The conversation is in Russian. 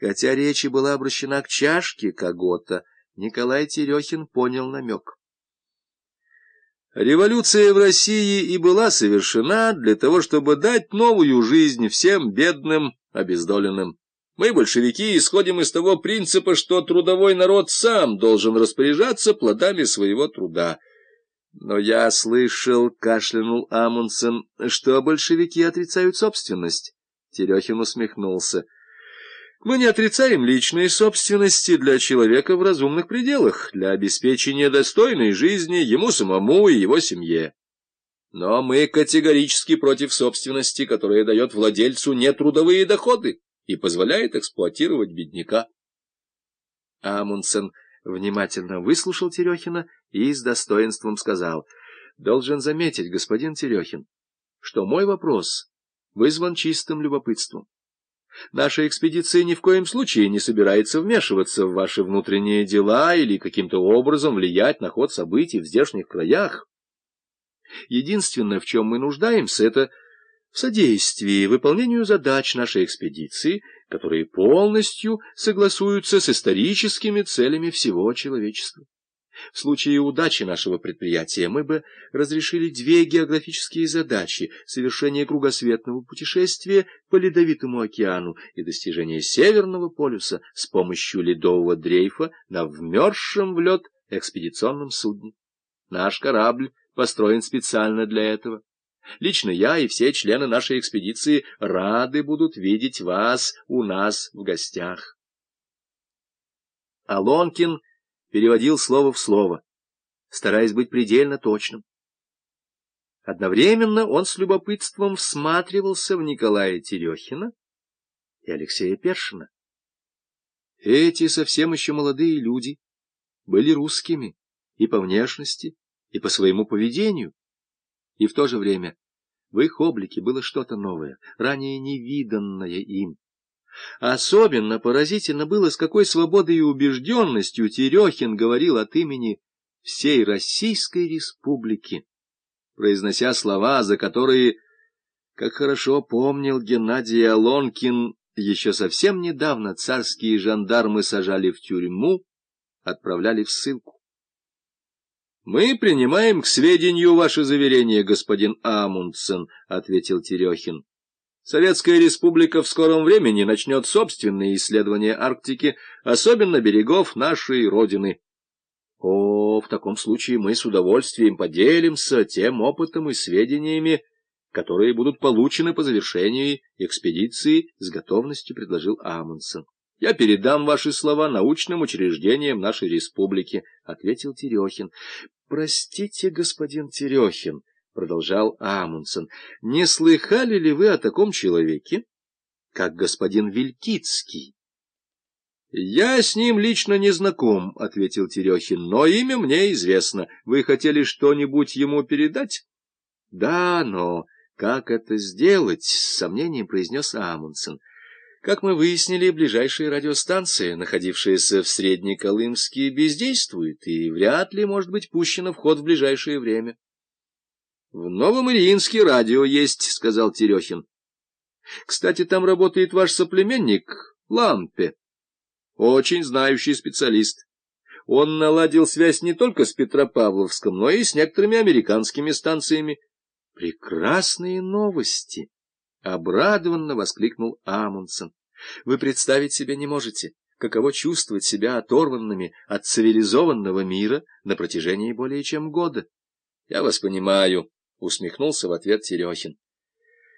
Хотя речь была обращена к чашке Когота, Николай Терехин понял намек. Революция в России и была совершена для того, чтобы дать новую жизнь всем бедным, обездоленным. Мы, большевики, исходим из того принципа, что трудовой народ сам должен распоряжаться плодами своего труда. Но я слышал, кашлянул Амундсен, что большевики отрицают собственность. Терехин усмехнулся. Мы не отрицаем личной собственности для человека в разумных пределах, для обеспечения достойной жизни ему самому и его семье. Но мы категорически против собственности, которая дает владельцу нетрудовые доходы и позволяет эксплуатировать бедняка. Амундсен внимательно выслушал Терехина и с достоинством сказал, «Должен заметить, господин Терехин, что мой вопрос вызван чистым любопытством. Наша экспедиция ни в коем случае не собирается вмешиваться в ваши внутренние дела или каким-то образом влиять на ход событий в здешних краях. Единственное, в чем мы нуждаемся, это в содействии выполнению задач нашей экспедиции, которые полностью согласуются с историческими целями всего человечества. В случае удачи нашего предприятия мы бы разрешили две географические задачи — совершение кругосветного путешествия по Ледовитому океану и достижение Северного полюса с помощью ледового дрейфа на вмерзшем в лед экспедиционном судне. Наш корабль построен специально для этого. Лично я и все члены нашей экспедиции рады будут видеть вас у нас в гостях. Алонкин переводил слово в слово, стараясь быть предельно точным. Одновременно он с любопытством всматривался в Николая Терехина и Алексея Першина. Эти совсем еще молодые люди были русскими и по внешности, и по своему поведению, и в то же время в их облике было что-то новое, ранее невиданное им. Особенно поразительно было, с какой свободой и убежденностью Терехин говорил от имени всей Российской Республики, произнося слова, за которые, как хорошо помнил Геннадий Алонкин, еще совсем недавно царские жандармы сажали в тюрьму, отправляли в ссылку. «Мы принимаем к сведению ваше заверение, господин Амундсен», — ответил Терехин. Советская Республика в скором времени начнет собственные исследования Арктики, особенно берегов нашей Родины. О, в таком случае мы с удовольствием поделимся тем опытом и сведениями, которые будут получены по завершении экспедиции, с готовностью предложил Амундсен. — Я передам ваши слова научным учреждениям нашей республики, — ответил Терехин. — Простите, господин Терехин, продолжал Амундсен, — не слыхали ли вы о таком человеке, как господин Вилькицкий? — Я с ним лично не знаком, — ответил Терехин, — но имя мне известно. Вы хотели что-нибудь ему передать? — Да, но как это сделать? — с сомнением произнес Амундсен. Как мы выяснили, ближайшая радиостанция, находившаяся в Среднеколымске, бездействует и вряд ли может быть пущена в ход в ближайшее время. — В Новом Ильинске радио есть, — сказал Терехин. — Кстати, там работает ваш соплеменник Лампе, очень знающий специалист. Он наладил связь не только с Петропавловском, но и с некоторыми американскими станциями. — Прекрасные новости! — обрадованно воскликнул Амундсен. — Вы представить себе не можете, каково чувствовать себя оторванными от цивилизованного мира на протяжении более чем года. — Я вас понимаю, — усмехнулся в ответ Терехин.